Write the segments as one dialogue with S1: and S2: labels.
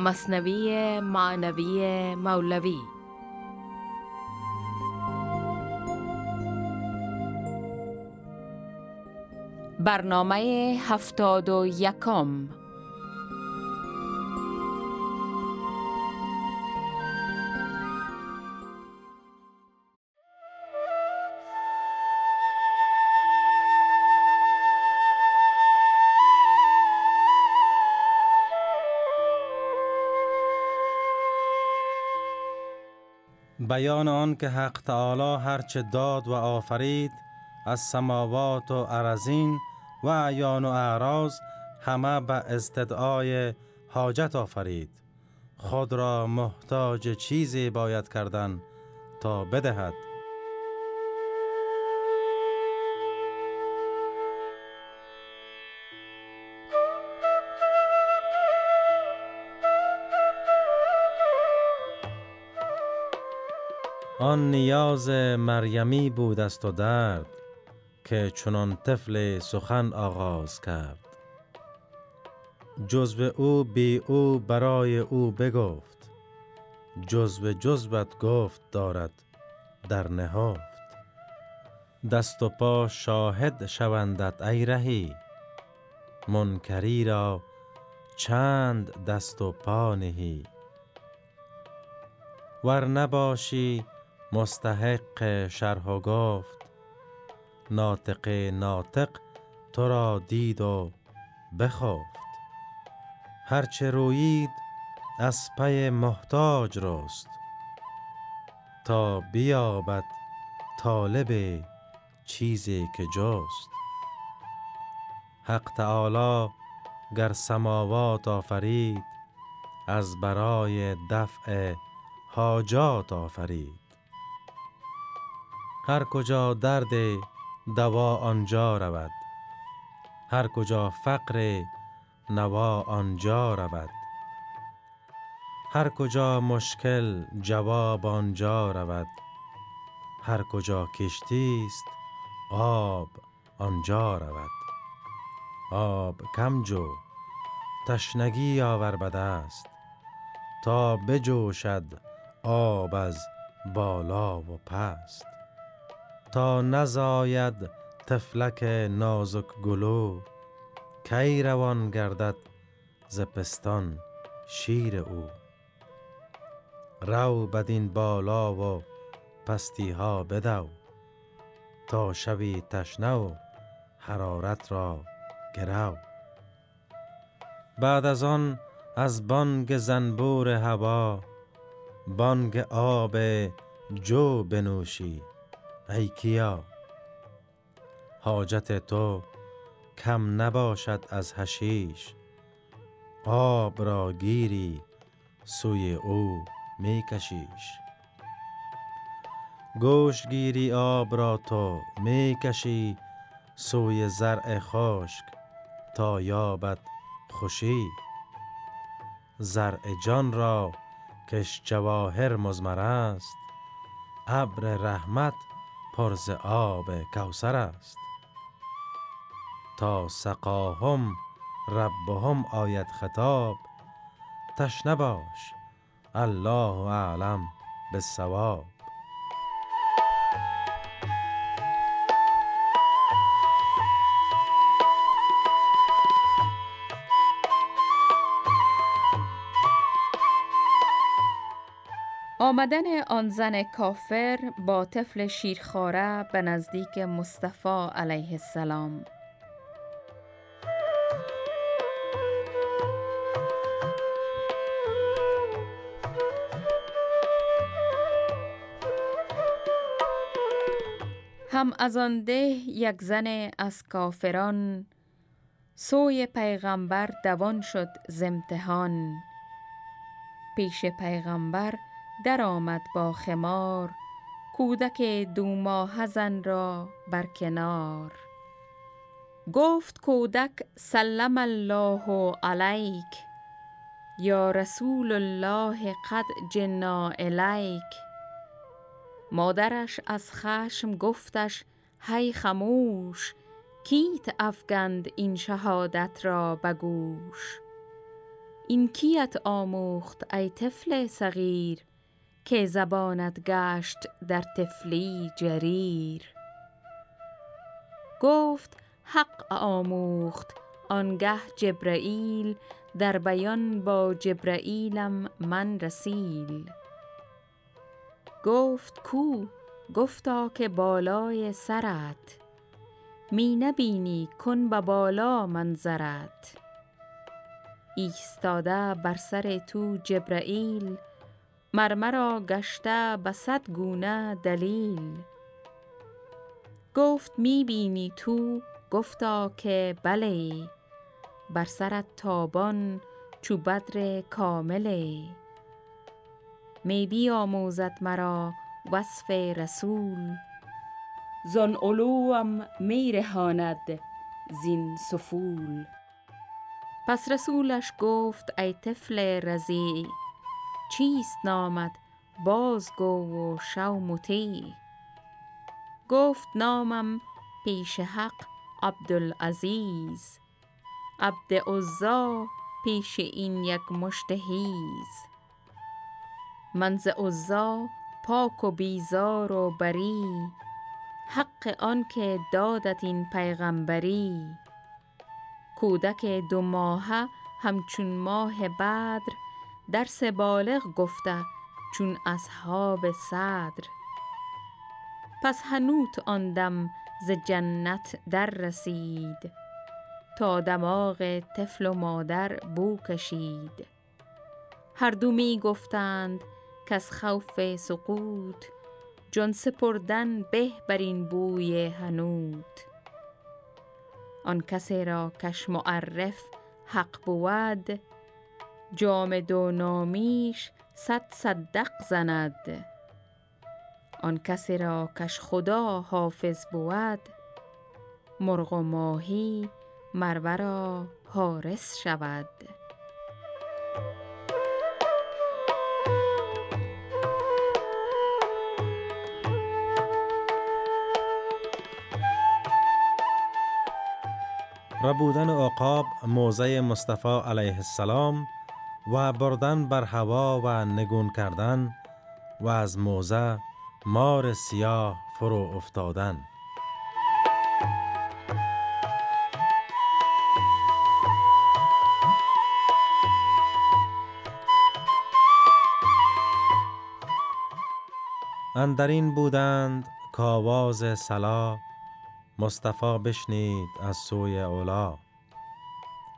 S1: مصنوی معنوی مولوی. برنامه هفتاد و یکم.
S2: بیان آن که حق تعالی هرچه داد و آفرید از سماوات و ارزین و عیان و اعراض همه به استدعای حاجت آفرید. خود را محتاج چیزی باید کردن تا بدهد. آن نیاز مریمی بود است و درد که چنان طفل سخن آغاز کرد. جزو او بی او برای او بگفت جزو جزبت گفت دارد در نهافت دست و پا شاهد شوندت ای رهی منکری را چند دست و پا نهی. ور نباشی مستحق شرح و گفت ناطق ناطق تو را دید و بخفت. هرچه رویید از پی محتاج رست. تا بیابد طالب چیزی که جست. حق تعالی گر سماوات آفرید از برای دفع حاجات آفرید. هر کجا درد دوا آنجا رود. هر کجا فقر نوا آنجا رود. هر کجا مشکل جواب آنجا رود. هر کجا کشتی است آب آنجا رود. آب کم جو تشنگی آور بده است. تا بجوشد آب از بالا و پست. تا نزاید تفلک نازک گلو. کی روان گردد ز پستان شیر او. رو بدین بالا و پستی ها بدو. تا شوی تشنه و حرارت را گرو. بعد از آن از بانگ زنبور هوا بانگ آب جو بنوشی. ای کیا حاجت تو کم نباشد از هشیش آب را گیری سوی او می کشیش گوش گیری آب را تو می کشی سوی زرع خشک تا یابد خوشی. زرع جان را کش جواهر مزمر است ابر رحمت پر ز آب کوثر است. تا سقاهم ربهم آید خطاب تشنه باش الله اعلم بالصواب.
S1: آمدن آن زن کافر با طفل شیرخواره به نزدیک مصطفی علیه السلام. هم از آن ده یک زن از کافران سوی پیغمبر دوان شد زمتحان پیش پیغمبر در آمد با خمار کودک دو ماه زن را بر کنار. گفت کودک سلم الله علیک یا رسول الله قد جنا الیک. مادرش از خشم گفتش هی خموش کیت افگند این شهادت را به گوش این کیت آموخت ای طفل صغیر؟ که زبانت گشت در طفلی جریر. گفت حق آموخت آنگه جبرئیل در بیان با جبرئیلم من رسیل. گفت کو؟ گفتا که بالای سرت. می نبینی کن به بالا منظرت. ایستاده بر سر تو جبرئیل مر مرا گشته به صد گونه دلیل. گفت می بینی تو؟ گفتا که بله بر سرت تابان چو بدر کامله می بیاموزد مرا وصف رسول. زان علوم می رهاند زین سفول. پس رسولش گفت ای طفل رضیع چیست نامت؟ بازگو و شو مطیع گفت نامم پیش حق عبدالعزیز. عبد عزی پیش این یک مشت حیز. من ز عزی پاک و بیزار و بری. حق آنکه دادت این پیغمبری. کودک دو ماهه همچون ماه بدر درس بالغ گفته چون اصحاب صدر. پس حنوط آن دم ز جنت در رسید تا دماغ طفل و مادر بو کشید. هر دو می گفتند کز خوف سقوط جان سپردن به بر این بوی حنوط آن کسی را کش معرف حق بود جام دو نامیش صد صدق زند. آن کسی را کش خدا حافظ بود مرغ و ماهی مر ورا حارس شود.
S2: ربودن عقاب موزه مصطفی علیه السلام و بردن بر هوا و نگون کردن و از موزه مار سیاه فرو افتادن. اندرین بودند کاواز سلا مصطفی بشنید از سوی اولا.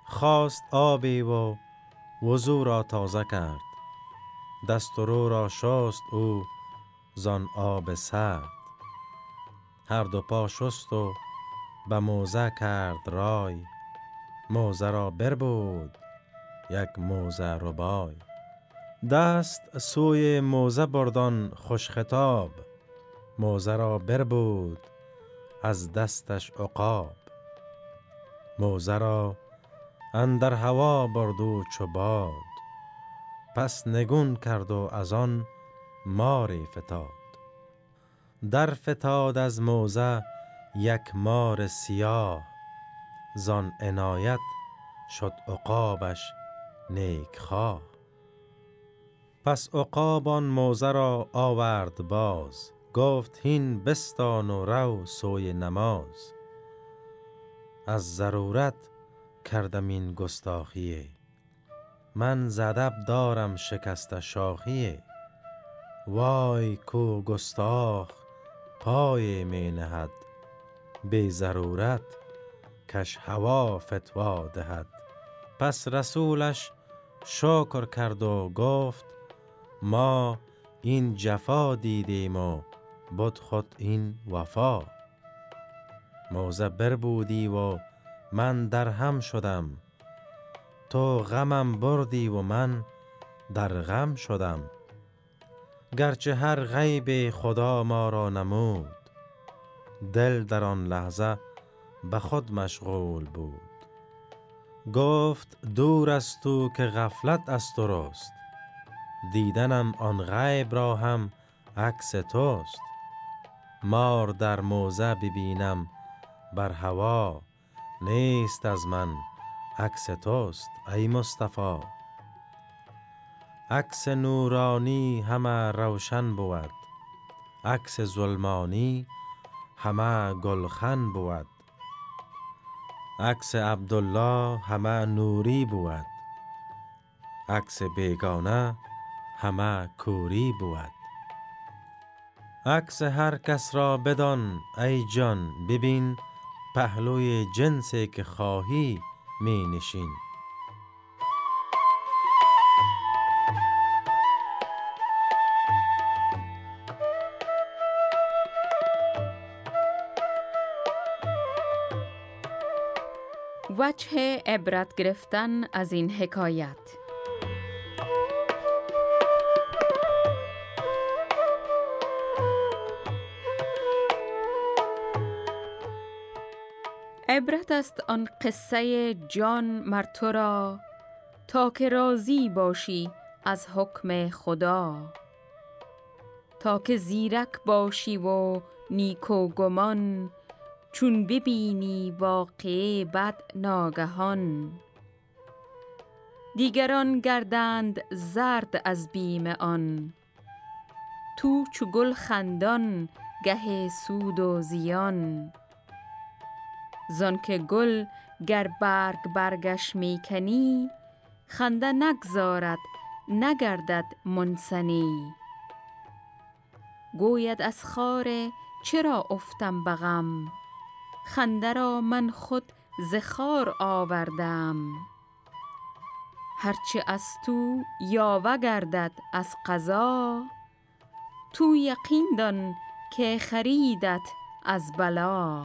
S2: خواست آبی و وضو را تازه کرد. دست رو را شست او زان آب سرد. هر دو پا شست و به موزه کرد رای. موزه را بربود یک موزه ربای. دست سوی موزه بردان خوش خطاب. موزه را بربود از دستش عقاب. موزه را اندر هوا برد و چو باد. پس نگون کرد و از آن ماری فتاد. در فتاد از موزه یک مار سیاه. زان عنایت شد عقابش نیک خواه پس عقاب آن موزه را آورد باز. گفت هین بستان و رو سوی نماز. از ضرورت کردم این گستاخیه. من زدب دارم شکست شاخیه. وای کو گستاخ پای می نهد. بی ضرورت کش هوا فتوا دهد. پس رسولش شکر کرد و گفت ما این جفا دیدیم و بود خود این وفا. موزه بربودی و من در هم شدم. تو غمم بردی و من در غم شدم. گرچه هر غیب خدا ما را نمود دل در آن لحظه به خود مشغول بود. گفت دور از تو که غفلت از رست دیدنم آن غیب را هم عکس توست. مار در موزه ببینم بر هوا. نیست از من. عکس توست ای مصطفی. عکس نورانی همه روشن بود. عکس ظلمانی همه گلخن بود. عکس عبدالله همه نوری بود. عکس بیگانه همه کوری بود. عکس هر کس را بدان ای جان ببین. پهلوی جنسی که خواهی می نشین
S1: وجه عبرت گرفتن از این حکایت. عبرت است آن قصه جان مر تو را تا که راضی باشی از حکم خدا. تا که زیرک باشی و نیک و گمان چون ببینی واقعه بد ناگهان. دیگران گردند زرد از بیم آن تو چو گل خندان گه سود و زیان. زانکه گل گر برگ برگش می کنی خنده نگذارد نگردد منثنی گوید از خار چرا افتم به غم؟ خنده را من خود ز خار آوردم. هرچه از تو یاوه گردد از قضا تو یقین دان که خریدت از بلا.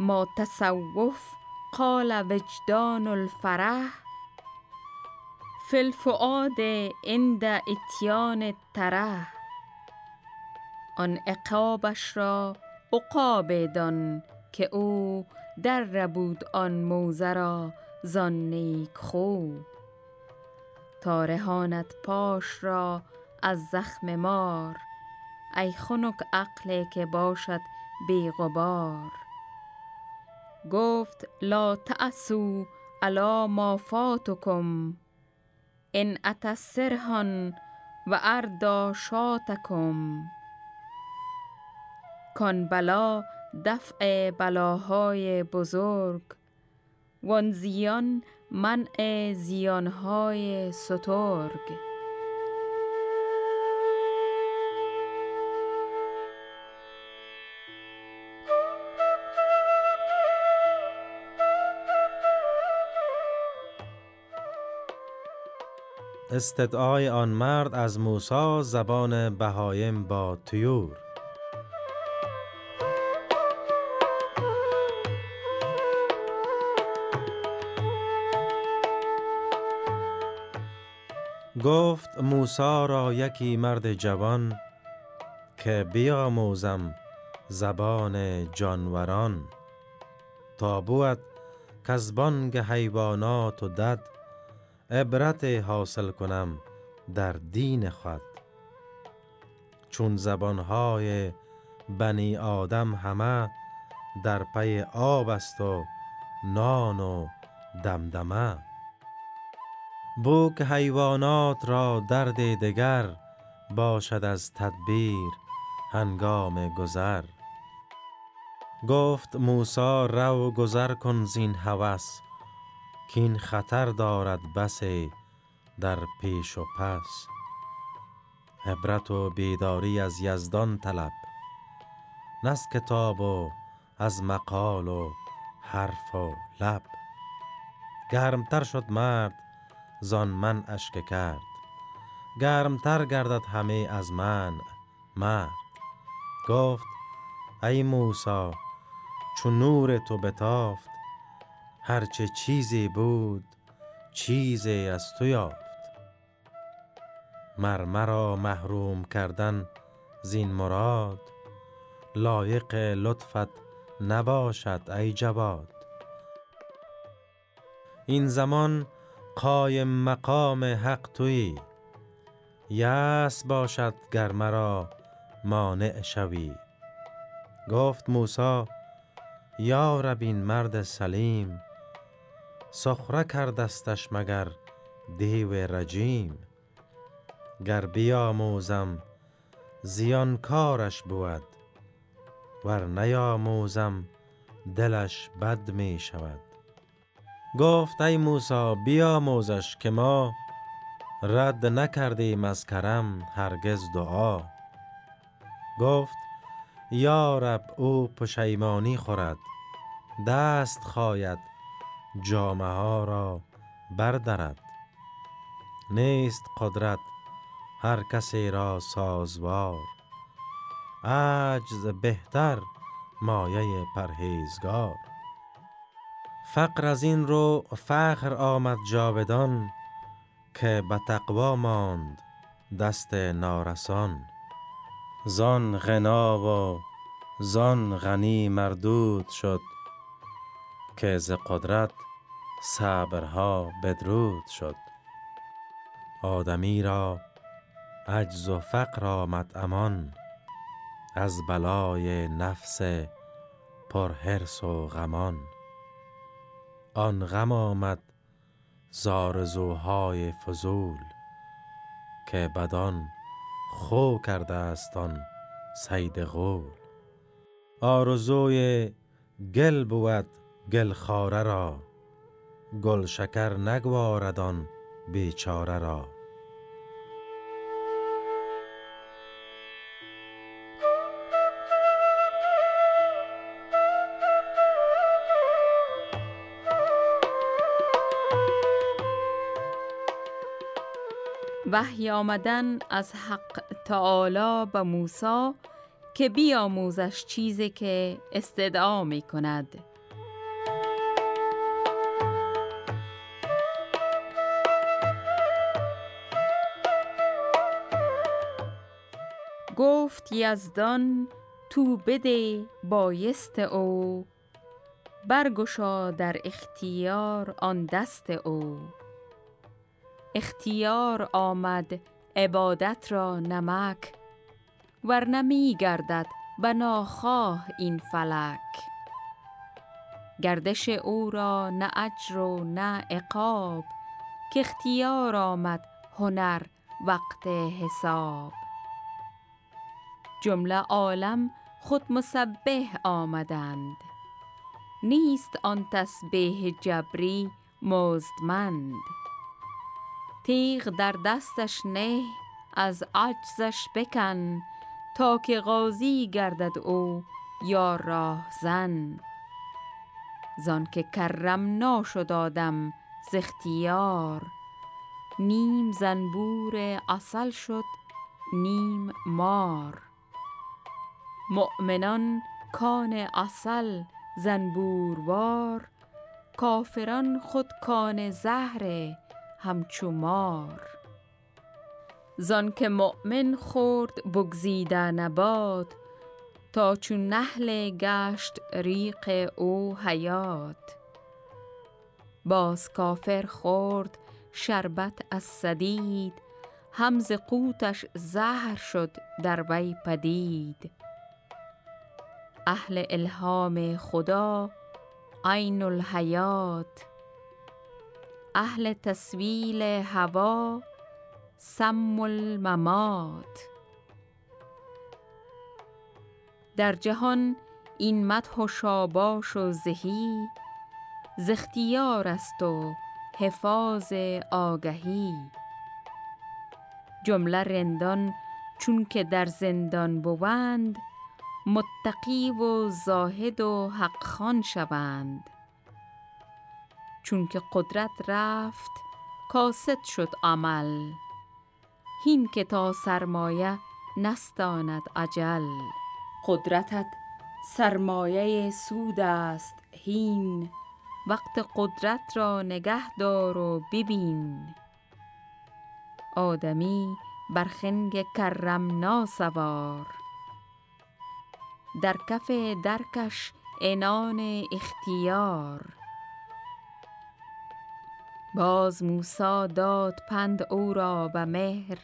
S1: ما تصوف قال وجدان الفرح فی الفؤاد عند اتیان الترح آن عقابش را عقابی دان که او در ربود آن موزه را زان نیک خو. تا رهاند پاش را از زخم مار ای خنک عقلی که باشد بی غبار. گفت لا تأسوا علی ما فاتکم ان اتی سرحا و اردی شاتکم. کان بلا دفع بلاهای بزرگ وان زیان منع زیانهای سترگ.
S2: استدعای آن مرد از موسی زبان بهایم با طیور. گفت موسی را یکی مرد جوان که بیاموزم زبان جانوران. تا بود کز بانگ حیوانات و دد عبرت حاصل کنم در دین خود. چون زبانهای بنی آدم همه در پی آب است و نان و دمدمه. بوک حیوانات را درد دگر باشد از تدبیر هنگام گذر. گفت موسی رو گذر کن زین هوس. کین خطر دارد بسی در پیش و پس. عبرت و بیداری از یزدان طلب نز کتاب و از مقال و حرف و لب. گرمتر شد مرد زان منعش که کرد گرمتر گردد همه از من مرد. گفت ای موسی چون نور تو بتافت هرچه چیزی بود چیزی از تو یافت. مر مرا محروم کردن زین مراد لایق لطفت نباشد ای جواد. این زمان قایم مقام حق تویی یأس باشد گر مرا مانع شوی. گفت موسی یا رب این مرد سلیم سخره کردستش مگر دیو رجیم؟ گر بیاموزم زیان کارش بود ور نیاموزم دلش بد می شود گفت ای موسی بیاموزش که ما رد نکردیم از کرم هرگز دعا. گفت یا رب او پشیمانی خورد دست خواید جامعه ها را بردرد. نیست قدرت هر کسی را سازوار. عجز بهتر مایه پرهیزگار. فقر از این رو فخر آمد جاودان که به تقوا ماند دست نارسان. زان غنا و زان غنی مردود شد که ز قدرت صبرها بدرود شد. آدمی را عجز و فقر آمد امان از بلای نفس پرهرس و غمان. آن غم آمد زارزوهای فضول که بدان خو کرده است آن سید غول. آرزوی گل بود گل خاره را گل شکر نگواردان بیچاره را.
S1: وحی آمدن از حق تعالی به موسی که بیاموزش چیزی که استدعا می کند گفت یزدان تو بده بایست او. برگشا در اختیار آن دست او. اختیار آمد عبادت را نمک ورنه می گردد به ناخواه این فلک. گردش او را نه اجر و نه عقاب که اختیار آمد هنر وقت حساب. جمله عالم خود مسبح آمدند. نیست آن تسبیح جبری مزدمند. تیغ در دستش نه از عجزش بکن تا که غازی گردد او یا راه زن. زان که کرم ناشد آدم ز نیم زنبور اصل شد نیم مار. مؤمنان کان اصل زنبوروار. کافران خود کان زهر همچو مار. زان که مؤمن خورد بگزیده نبات تا چون نحل گشت ریق او حیات. باز کافر خورد شربت از سدید همز قوتش زهر شد در وی پدید. اهل الهام خدا عین الحیات. اهل تسویل هوا سم الممات. در جهان این مدح و شاباش و زهی ز اختیار است و حفاظ آگهی. جمله رندان چون که در زندان بوند متقی و زاهد و حق خان شوند. چون که قدرت رفت کاسد شد عمل. هین که تا سرمایه نستاند عجل قدرتت سرمایه سود است هین. وقت قدرت را نگه دار و ببین. آدمی بر خنگ ناسوار. در کف درکش انان اختیار. باز موسا داد پند او را به مهر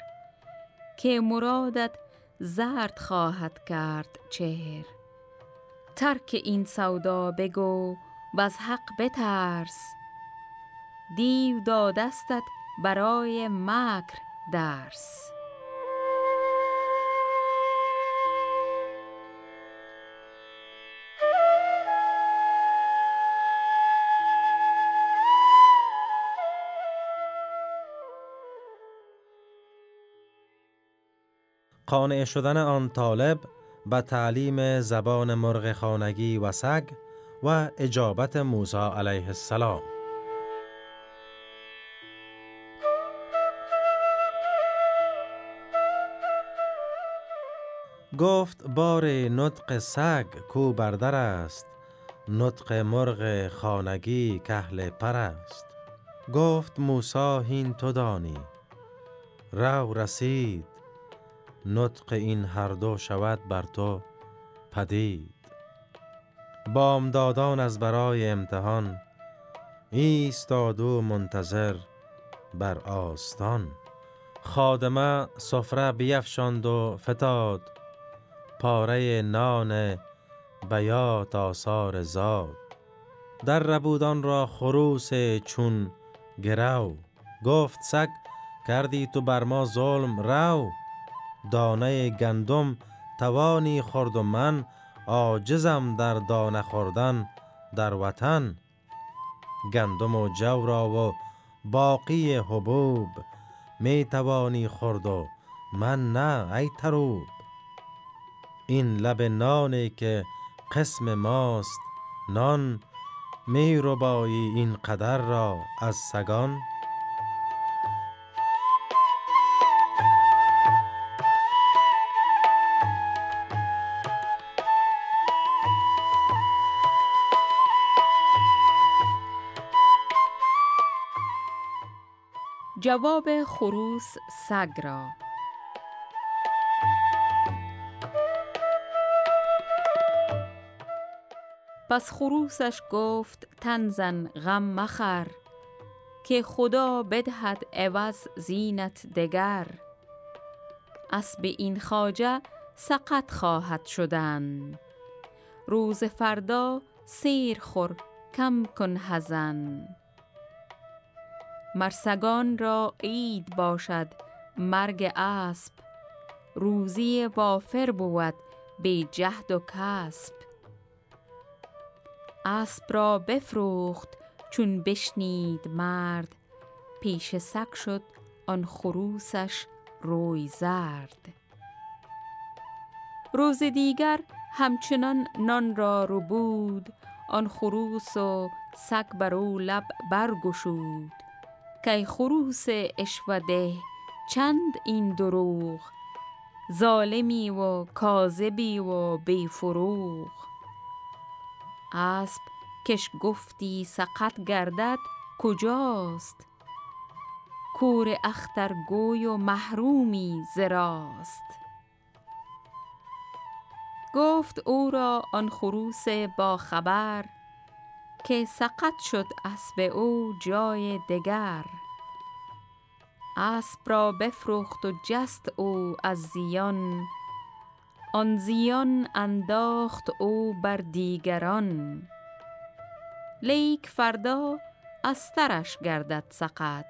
S1: که مرادت زرد خواهد کرد چهر. ترک این سودا بگو و حق بترس. دیو دادستت برای مکر درس.
S2: قانع شدن آن طالب به تعلیم زبان مرغ خانگی و سگ و اجابت موسی علیه السلام. گفت بار نطق سگ کو بردر است نطق مرغ خانگی کهل پر است. گفت موسی هین تو دانی رو رسید نطق این هر دو شود بر تو پدید. بامدادان از برای امتحان ایستاد و منتظر بر آستان. خادمه سفره بیفشاند و فتاد پاره نان بیات آثار زاد. در ربودان را خروس چون گرو گفت سگ کردی تو بر ما ظلم رو؟ دانه گندم توانی خورد و من عاجزم در دانه خوردن در وطن. گندم و جو را و باقی حبوب می توانی خورد و من نه ای تروب این لب نانی که قسم ماست نان می ربایی این قدر را از سگان.
S1: جواب خروس سگ را. پس خروسش گفت تنزن غم مخر که خدا بدهد عوض زینت دگر. اسب این خاجه سقط خواهد شدن. روز فردا سیر خور کم کن هزن مرسگان را عید باشد مرگ اسب. روزی وافر بود به جهد و کسب. اسب را بفروخت چون بشنید مرد. پیش سگ شد آن خروسش روی زرد. روز دیگر همچنان نان را رو بود آن خروس و سگ بر او لب برگشود. کی خروس اشوده چند این دروغ؟ ظالمی و کاذبی و بی فروغ اسب کش گفتی سقط گردد کجاست؟ کور اخترگوی و محرومی زراست. گفت او را آن خروس با خبر که سقط شد اسب او جای دگر. اسب را بفروخت و جست او از زیان. آن زیان انداخت او بر دیگران. لیک فردا استرش گردد سقط.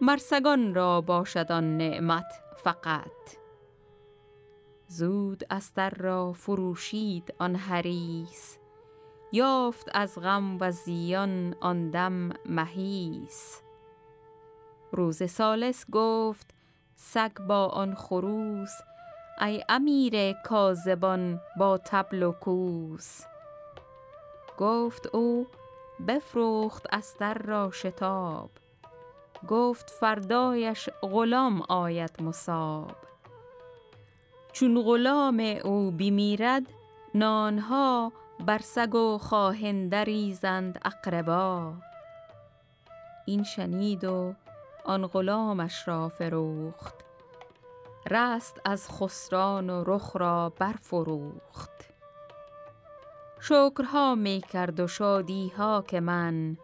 S1: مرسگان را باشد آن نعمت فقط. زود استر را فروشید آن حریص. یافت از غم و زیان آن دم مهیس. روز سالس گفت سگ با آن خروس ای امیر کاذبان با تبل و کوس. گفت او بفروخت استر را شتاب. گفت فردایش غلام آید مصاب. چون غلام او بمیرد نانها بر سگ و خواهنده زند اقربا. این شنید و آن غلامش را فروخت. رست از خسران و رخ را برفروخت. شکرها می کرد و شادیها که من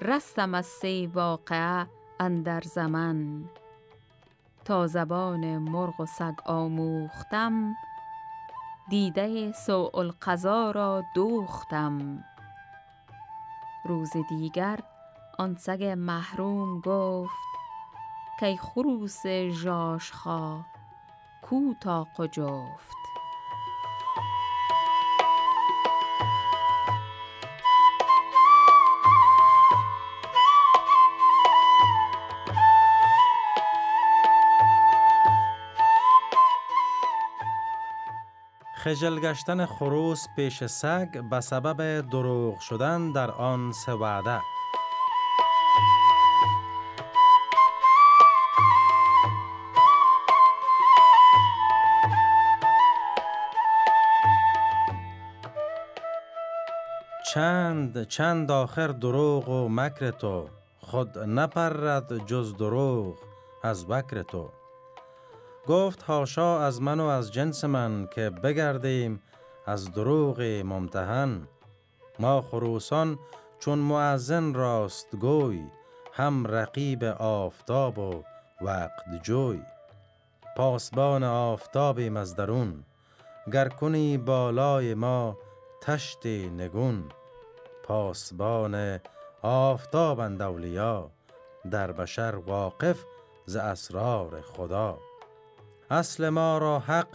S1: رستم از سی واقعه اندر زمن. تا زبان مرغ و سگ آموختم دیده سوء القضا را دوختم. روز دیگر آن سگ محروم گفت کی خروس ژاژخا کو تاق و جفت
S2: خجل گشتن خروس پیش سگ به سبب دروغ شدن در آن سه وعده. چند چند آخر دروغ و مکر تو خود نپرد جز دروغ از بکر تو. گفت هاشا از من و از جنس من که بگردیم از دروغ ممتحن. ما خروسان چون معزن راست گوی هم رقیب آفتاب و وقت جوی. پاسبان آفتابیم از درون گر کنی بالای ما تشت نگون. پاسبان آفتابند اولیا در بشر واقف ز اسرار خدا. اصل ما را حق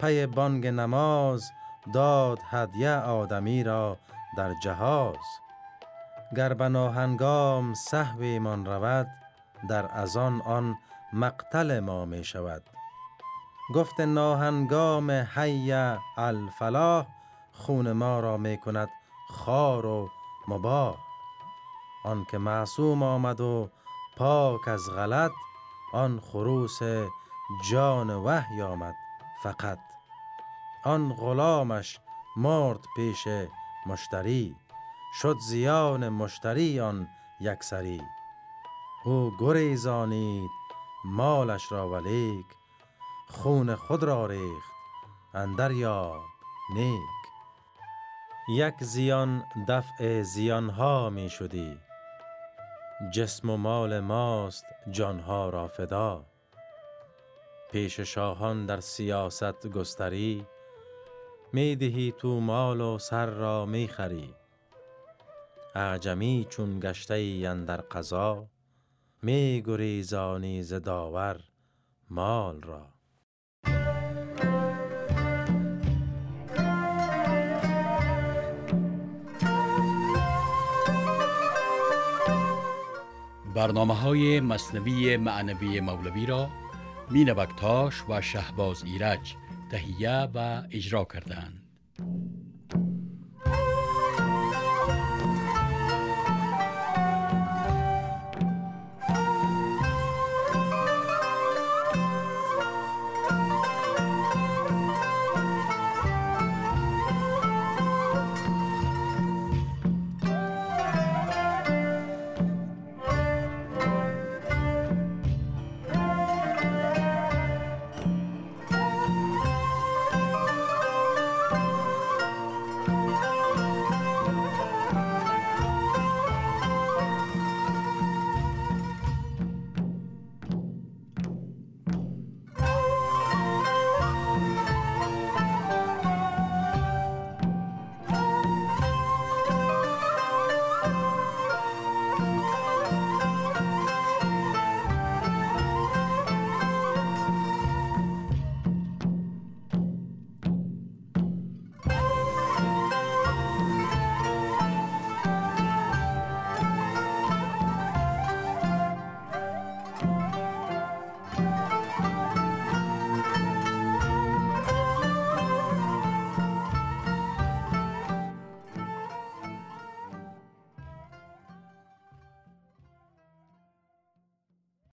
S2: پی بانگ نماز داد هدیه آدمی را در جهاز. گر به ناهنگام من رود در ازان آن مقتل ما می شود. گفت ناهنگام حی الفلاح خون ما را می کند خار و مباه آن که معصوم آمد و پاک از غلط آن خروس جان وحی آمد فقط. آن غلامش مرد پیش مشتری شد زیان مشتری آن یکسری. او گریزانید مالش را ولیک خون خود را ریخت اندر یاب نیک. یک زیان دفع زیانها می شدی جسم و مال ماست جانها را فدا. پیش شاهان در سیاست گستری می دهی تو مال و سر را می خری. اعجمی چون گشته اندر قضا می گریزانی ز مال را.
S3: برنامه های مصنوی معنوی مولوی را مینوکتاش و شهباز ایرج تهیه و اجرا کردند.